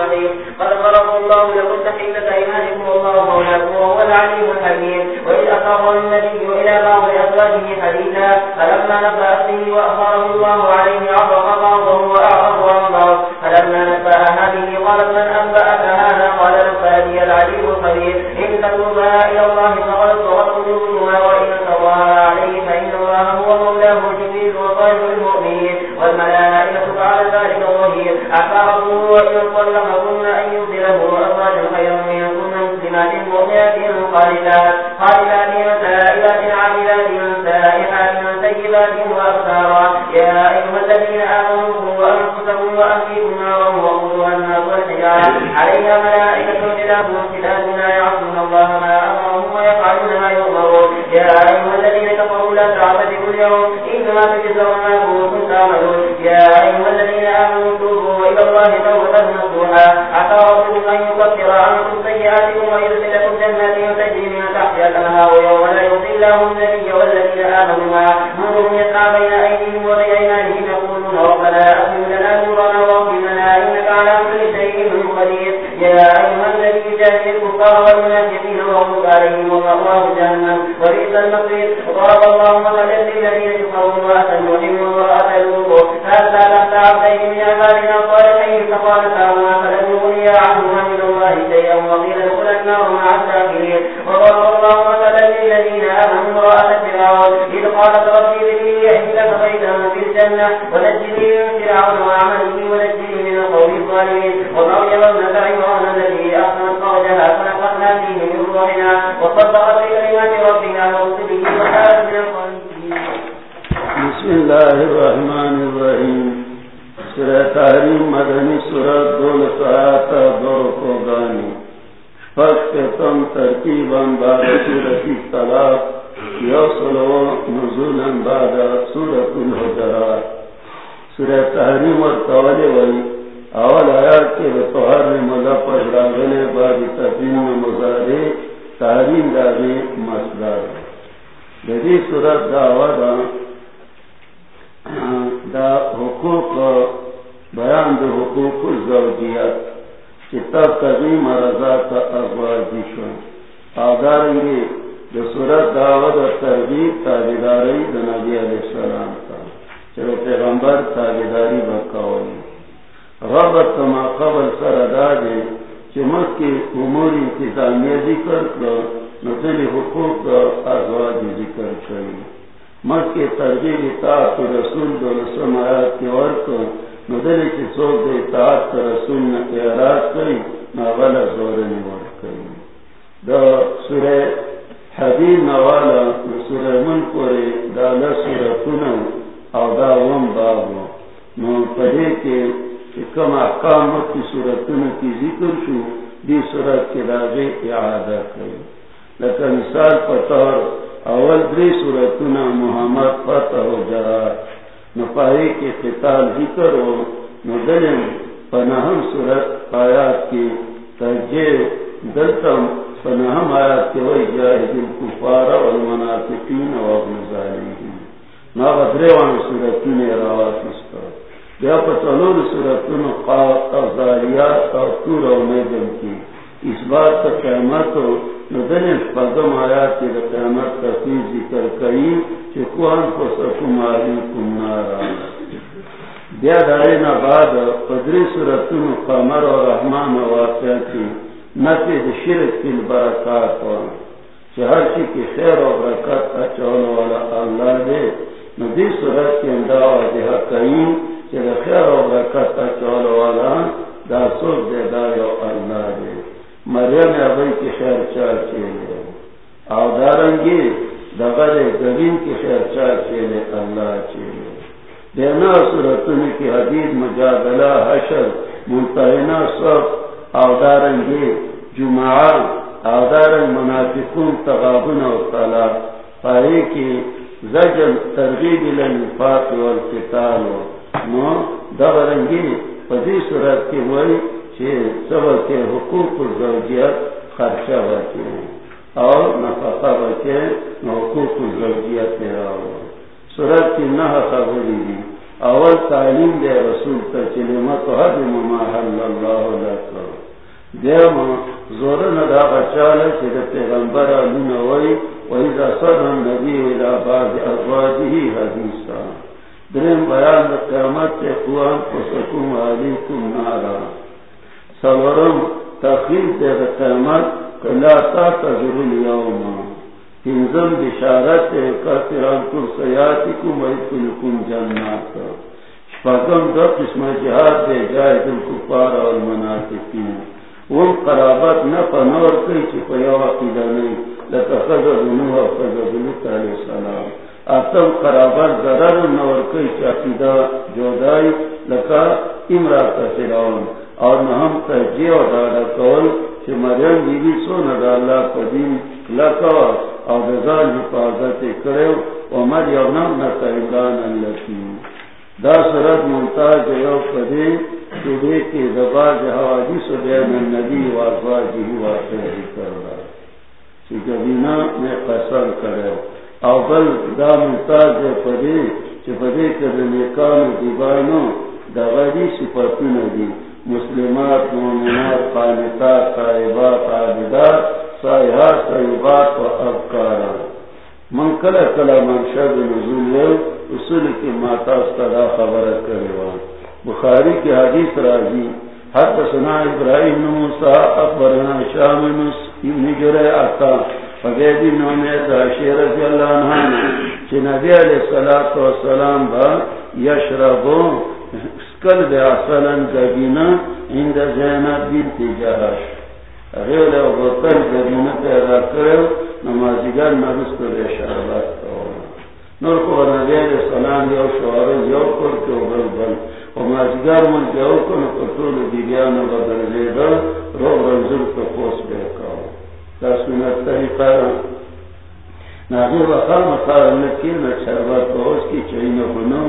الرحيم. قد فرض الله لكم تحلة أيمانكم والله مولاكم وهو العليم الحكيم. وإذ أقر النبي إلى بعض أزواجه حديثا، فلما نبأت به وأخبره الله عليه عرف بعضه وأعرض عن بعض فلما نبأها به قالت من أنبأك هذا؟ قال نبأني العليم الخبير. إن تتوبا إلى الله فقد ذلك ظهير عسى وإن طلقكن أن يبدله أزواجا خيرا منكن مسلمات مؤمنات قانتات قانتات سائلات عاملات سائحات طيبات وأبصارا. يا أيها الذين آمنوا قوا وأهليكم نارا وقودها الناس والحجارة عليها ملائكة غلاظ شداد لا يعصون الله ما أمرهم ويفعلون ما يؤمرون. يا أيها الذين كفروا لا تعبدوا اليوم إنما تجزون ما الله توبة نصوحا عسى ربكم أن يكفر عنكم سيئاتكم ويدخلكم جنات تجري من تحتها الأنهار يوم لا يضل الله النبي والذين آمنوا معه. نورهم يسعى بين أيديهم وبأيمانهم يقولون ربنا أتم لنا نورنا واغفر لنا إنك على كل شيء قدير. يا أيها الذي جاهد الكفار والمنافقين واغلب عليهم ومأواه جهنم. وبئس المصير. وضرب الله مثلا للذين الصالحين سورت دول ساعت دور کو گانی فقط تم ترکیبا بعد سورت طلاق یوصلو نزولا بعد سورت الحجرات سورة تحریم اور تولی ولی اول آیات کے بطہر مدہ پجراغلے بعد تفین مزارے تحریم داغے مصدر دری سورت دعوہ دا دا حقوق بیان دا حقوق الزوجیت چتا کبھی مرضات ازواجی شن. آدارنگی دا صورت دعوت دا تربیب تابداری دا نبی علیہ السلام تا. چلو پیغمبر تابداری بکاولی ربط ما قبل سر دادے چمک کی امور انتظامیہ ذکر کر نتلی حقوق دا ازواجی ذکر کری مت کے ترجیح اطاعت رسول دو رسم آیات کے ورک مدلی کی سوک دے اطاعت رسول نے اعراض کری ناوالا زورنی ورک کری. دا سورہ حدید نوالا سورہ من پورے دا لسورہ کنن او دا وم بابو. نو پڑھے کے کم احکام کی صورتوں کی ذکر شو، دی صورت کے راجے اعادہ کری. لیکن مثال پتور اول دری صورتنا محمد فتح و جرات نپاہی کے قتال ذکر ہو ندلم پناہم صورت آیات کی ترجیح دلتم پناہم آیات کے وہی جاہد الکفار والمنافقین و ابن ظالمین. نا بدریوان صورتن روات استا بیا پتلون صورتن قاق ازاریات اور تور و میدن کی اس بات کا قیمت ہو ندن پگم آیا کہ قیامت تفیل ذکر کئی کہ کون کو سکم علیکم نارا۔ بیا دائنا بعد قدری صورتن قمر و رحمان واقع کی نہ نفید شرک کی البرکات و چہر چی کی خیر و برکت اچول والا اللہ دے۔ ندی صورت کی اندہ واضح کئی کہ خیر و برکت اچول والا دا سوک دے دا یو اللہ دے۔ مریم ابئی کی خیر چار چیلے۔ او دارنگی دغل گرین کی خیر چار چیلے اللہ چیلے۔ دینا صورتن کی حدید مجادلہ حشر منتحنہ سب او دارنگی جمعہ، او دارنگ منافقون تغابن و طلاق پاہی کی زجل ترغیب لنفاق والقتال۔ نو دغرنگی پدی صورت کی وئی سب کے حقوق الزوجیت خرچہ بچے اور نفقہ بچے حقوق الزوجیت میرا ہو سورت کی نہ خبری دی۔ اول تعلیم دے رسول تا چلے مت حد مما حل اللہ لکا دیم زور ندا بچالا چلے پیغمبر علون وی ویزا صدر نبی الى بعض ازواجی حدیثا۔ درم بیان دا قیامت تے قوام، پسکم علیکم نارا۔ سورم تخیل دے دا قیامت کلا تا تذر اليوم تنزل بشارت کافران کل سیاتی کم ویدکل کم جنات شفاقم دو قسم جہاد دے جائد الکفار والمناتقین وہ قرابت نفا نور کئی چی پیو عقیدہ نہیں لکا خزر نوح و خزر لکا علیہ السلام. آتم قرابت ضرر نور کئی چی عقیدہ جودائی لکا امرات فرعون. اور نہم تحجیع و دادا کول چی مریم بیوی سو ندا اللہ قدیم لکا او دزال حفاظت کرو عمر یو نم نتا عمران اللتی دا سرد ممتاز یو قدی چودے کے دباج حوادث و بین النبی و ازواجی واقعی کرلا چی کبینا میں قصر کرو۔ او بل دا ممتاز یو قدی چی پدے کدنکان دیبانو دا غدی سپتون دی۔ مسلمات مومنات قانتات قائبات عابدات سائحات سائبات و افکارا من کلا کلا منشد نزول یو، اصول کی ماتا استدا خبر کرے بخاری کی حدیث راضی حد سنا ابراہیم موسیٰ اکبرنا شام ابن جرے آتا فقیدی نومی داشی رضی اللہ عنہ چی نبی علیہ السلام با یشربو سکل بے اصلا گبینا اند زینب بنت جہش. غیر او بطل گبینا پیدا کرو نمازیگر نرست بے شربت نور کو نبی علیہ السلام یو شوار یو کر کے بل بل. و مازیگر من جو کن قطول دیبیان بدل زیدہ رو رنزل کو پوس بے کاؤ تا سنت طریقہ ناغیر وخال مقار نکی نا شربت پوس کی چین بنو.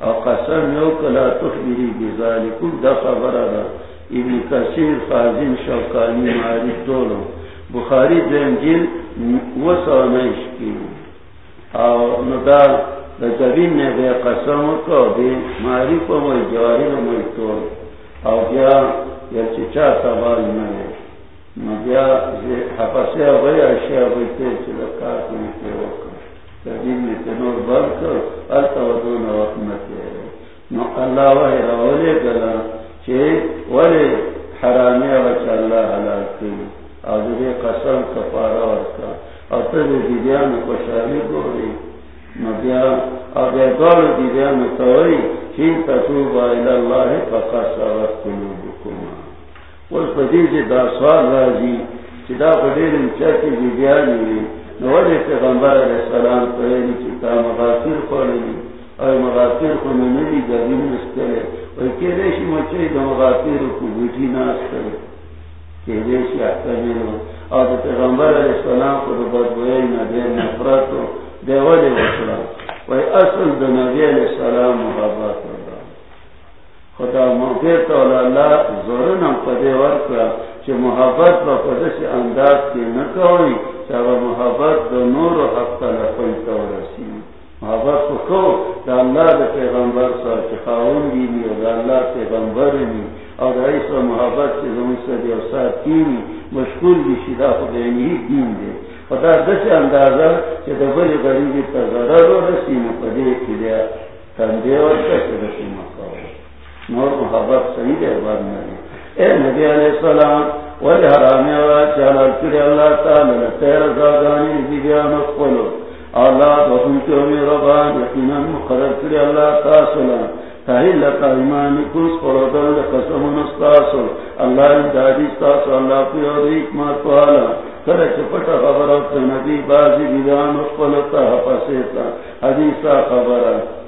او قسم یو کلا تخبری بزالی کل دا خبر دا ابن کثیر خازین شوکانی معارف دولو. بخاری دین جیل وسو نیش کی. او ندا دا جبین نے بے قسم کو دے معارف و مئی جواری و مئی تول. او بیا یا چچا سوال نئے نو بیا حفظی ابای اشیاء بیتے چلکا کنی کے وقت نور بل کر وقت نو اللہ وحی گلا چه ولی حرامی اللہ حلال او قسم کفارا ورکا او دیدیان کشاری گوری نو بیا او بیا دول دیدیان توری تتوبا الاللہ پدیجی دا سوال رازی چی دا دیدیانی وی نوالے پیغمبر علیہ السلام پہلی چیتا مغافر خوڑی اور مغافر کو ننی گرمی نسکرے اور کیلیشی مچے دا مغافر کو بوٹی ناس کرے کیلیشی احکمی رو اور پیغمبر علیہ السلام کو دا بدبوئی نبی نفرت ہو دیوالی وصلا وی اصل دا نبی علیہ السلام محبت اللہ خدا مغفر تولا اللہ زورنم پدے ورکا چی محبت با پدس انداز کی نکوئی چاہا محبت دو نور و حق تلقی تو رسی محبت کو کو؟ دا اللہ دا پیغمبر سا چی خاون و دا اللہ پیغمبر نی او دا ایسا محبت چی زمین سا دیو سات کینی مشکول بی شدا خود اینی دین دے خدا دس اندازہ چی دا بلی غریبی تا ضرر و رسی مقدے کی دیا تندے و کسی رسی مقاو نور محبت صحیح دے بار نری اے نبی علیہ السلام، ولی حرامی و چالا کری اللہ تعالی لتیر زادانی دیگیان اقبلو اللہ بخون کے امی ربان یقینا مقرر کری اللہ تاسولا تحیلتا ایمانی کس قردن لقسم نستاسو اللہ امدادی ستاسو اللہ پیو دی حکمت والا۔ کرے چپٹا خبر تو نبی بازی بیان پلتا پسیتا حدیثا خبر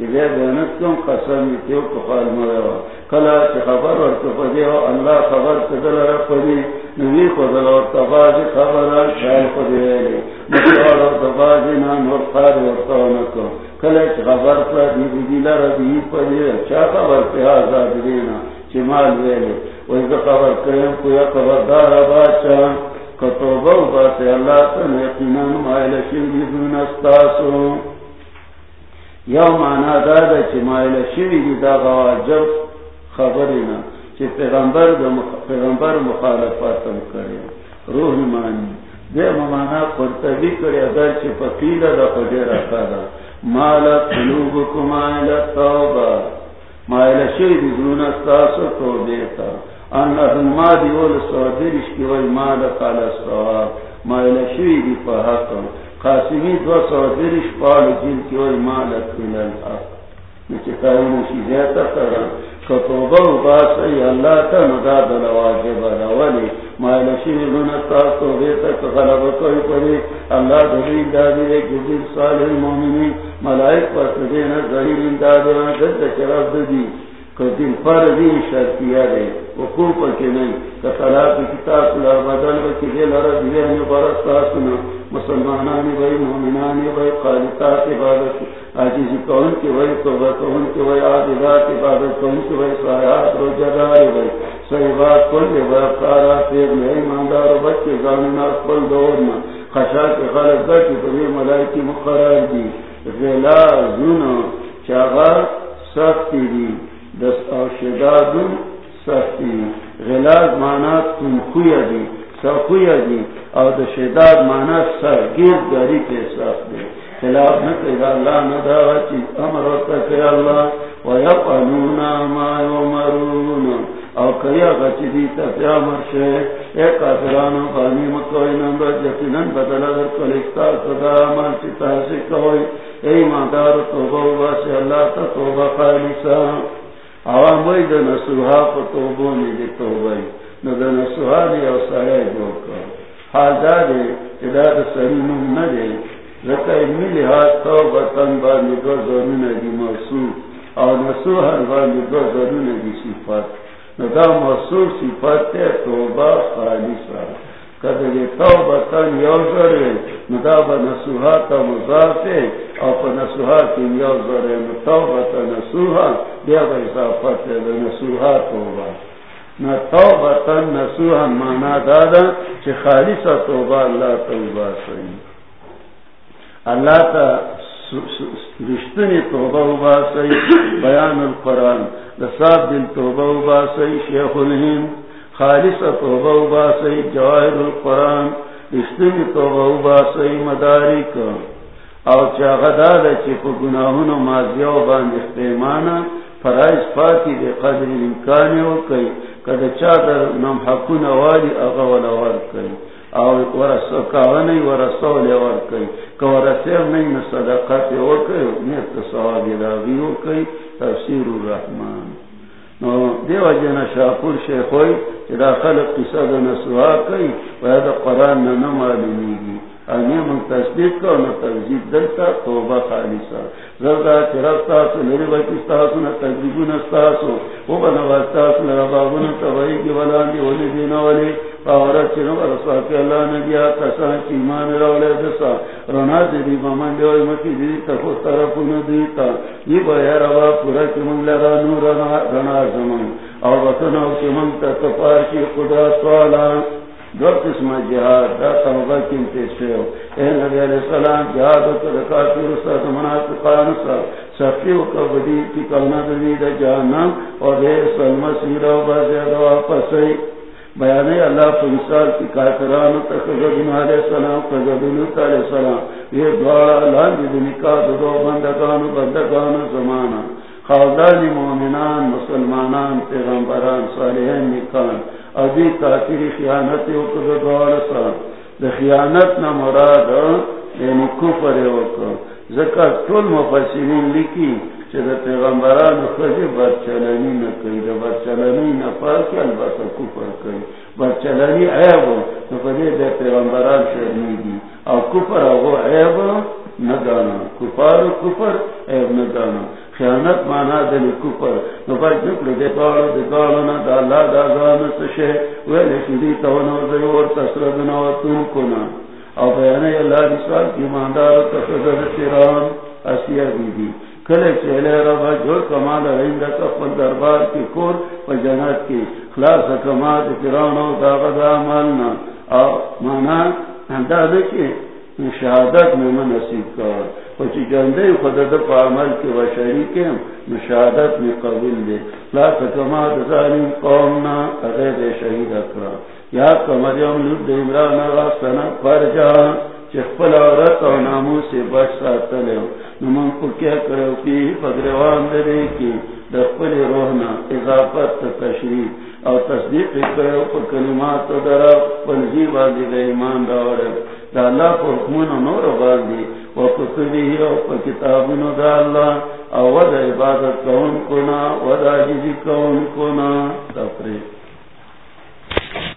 کہ بینت کیوں قسم تیو کفال مروا. کلا چی خبر ورکو پدیو اللہ خبر تدل رپدی نبی خدل ورطا بازی خبر شای پدیویلی مشوار ورطا بازی نان ورطار ورطاونکو کلا چی خبر پدی بیدی لردی پدیو چا خبر پی آزاد دینا؟ چی مال ویلی. ویزا خبر کریم کویا خبردار بادشاہ. کتوبہ باتے اللہ تن یقیناً مائل شیوی دون یو مانا دادا چی مائل شیوی دی دا غواجب خبرینا چی پیغمبر دا پیغمبر مخالفاتم کرے روح مانی. دے مانا قرطبی کرے اگر چی پقیل دا خجر اکادا مالا قلوبکو مائل توبہ مائل شیوی دون استاسو توبیتا ان ما دی ول سوادرش کی وای ما د قال سوا ما شوی دی په حق قاسمی دو سوادرش پال جن کی وای ما له تلل حق چې کارو شي زیاته تر کتوبه او باس ای الله ته مدا د واجب راولي ما له شوی دونه تاسو دې ته غلبه کوي پرې الله صالح المؤمنین۔ ملائک پر دې نه ظاهر انداز د چراب دي دن پر دی شرطیہ دے وقوف کے نہیں۔ کتلاق کتاب لر بدل وکی دے لر دیوے ہمیں برس تاسنا مسلمانانی بھائی مومنانی بھائی قالتات عبادت عجیزی کون کی بھائی، توبہ کون کی بھائی عادلات عبادت کون کی بھائی، سایات رو جدار بھائی۔ صحیبات کل دے بھائی افتارا پیر میں ایماندار بچے زاننا کل دورنا خشا کے خلق گٹی پر ملائکی مقرار دی۔ غلا زنا چاغار سختی دی۔ دس او شداد سختی غلاز مانا تم خویا دی سخویا دی او د شداد مانا سر گیر گری کے سخت دی خلاف نہ کہ اللہ نہ دا چیز امر ہوتا کہ اللہ ويقنون ما يمرون او کیا گچ دی تیا مرشے ایک کافران فانی مکوئی نمبر یقیناً بدل در کلکتا صدا عمل چتا سے کوئی اے مادار توبہ واسے اللہ تا توبہ خالصا عوام وی دا نسوها پا توبو می دی توبای. نو دا نسوها دی او سایه جو کر حال دا دی ادا دا سری ندی لکه ملی ها توبتن بانی دو زرون دی مرسول او نسوها بانی دو زرون دی صفت. نو دا مرسول صفت تی توبا خالصا کدی توبتن یو زرون نو دا با نسوها تا مضافه او پا نسوها کی یو زرون نو توبتن نسوها بیا با اضافت دا نسوها توبا نہ توبہ تن نسوها مانا دادا چی خالصا توبہ اللہ توبہ سئی اللہ تا رشتنی توبہ با سئی بیان القرآن لصاب دل توبہ با سئی شیخ الہم خالصا توبہ با سئی جواہر القرآن. رشتنی توبہ با سئی مدارک. او چاغدہ دا چی پا گناہون و مازیو باند اختیمانا فرائض پاکی دے قدر امکانی ہو کئی کد چادر نم حقون والی اغا ولا ور کئی او ورسو کاونی ورسو لے ور کئی کہ ورسیم نہیں نصدقات ہو کئی نیت ثواب داغی ہو کئی تفسیر الرحمن. نو دیو جنا شاپور شیخوئی چدا خلق قصہ دا نسوها کئی وید قرآن نمالی گی من تصدیق کو نہ تجدید دلتا، توبہ خالصا۔ زردا چرتا سو میرے بچی ستاسو نہ تجدید نستاسو وہ بنا واسطہ واسطاس نہ بابو نہ توئی کی ولا دی ولی۔ دینا ولی اورت چنو رسوا کہ اللہ نے دیا، کسان کی ایمان راولے دسا۔ رونا دی مامان دی مکی دی تو طرف نہ دیتا۔ یہ بیا روا پورا کہ من لرا نور رنا زمان۔ اور وطن او کہ من تپار کی قدرت والا۔ دو قسم جہاد، دا توبہ کیمتے سے ہو اے نبی علیہ السلام جہاد و تدکاتی رسا منافقان سا سفتی و قبدی کی کلنا دنی دا جہنم اور دے سلم سیرہ و بازیاد واپس ہے بیانے اللہ پر مثال کی کافران تقضبن علیہ السلام قضبن علیہ السلام، یہ دوارا لان دی دنکا دو بندگان و بندگان زمانا خالدانی مومنان، مسلمانان، پیغمبران، صالحین نکان ابھی کافری خیانت خیانت نہ مراد یعنی کفر زکات ټول مفسرین لیکي چې د پیغمبرانو برچلنی نه کوي د برچلنی نه البته کفر کوي برچلنی عیب، نو په دې د پیغمبران شرمېږي او کفر هغه عیب نه کفار کفر عیب نه خیانت معنا د کفر، نو په دې کې د پاړو د ګالو نه د الله د ځان څه شي ویل چې دې ته نو زه ورته او بیان اللہ رسال کی ماندار تفضل سیران اسیہ بی بی کلے چہلے ربا جو کمال رہندہ کفن دربار کی کور و جنت کی۔ خلاص کمال فران و داغد عمالنا او مانا اندہ دکھے شہادت میں من نصیب کر۔ پچی جندے پا عمل مشاہدت میں قبول دے خلاص کمال قومنا غیر شہید یا کمریم لد عمران آغا سنا پر جا چخپل عورت و نامو سے بچ ساتا لیو نمان کو کیا کرو کی فدروان دے کی دخپل روحنا اضافت تشریف او تصدیق کرو پر کلمات و درا پل جی ایمان داورے دا اللہ پر حکمون نور بازی و کتبی او پر دا اللہ او ودا عبادت کون کنا ودا عجیزی کون کنا تفریق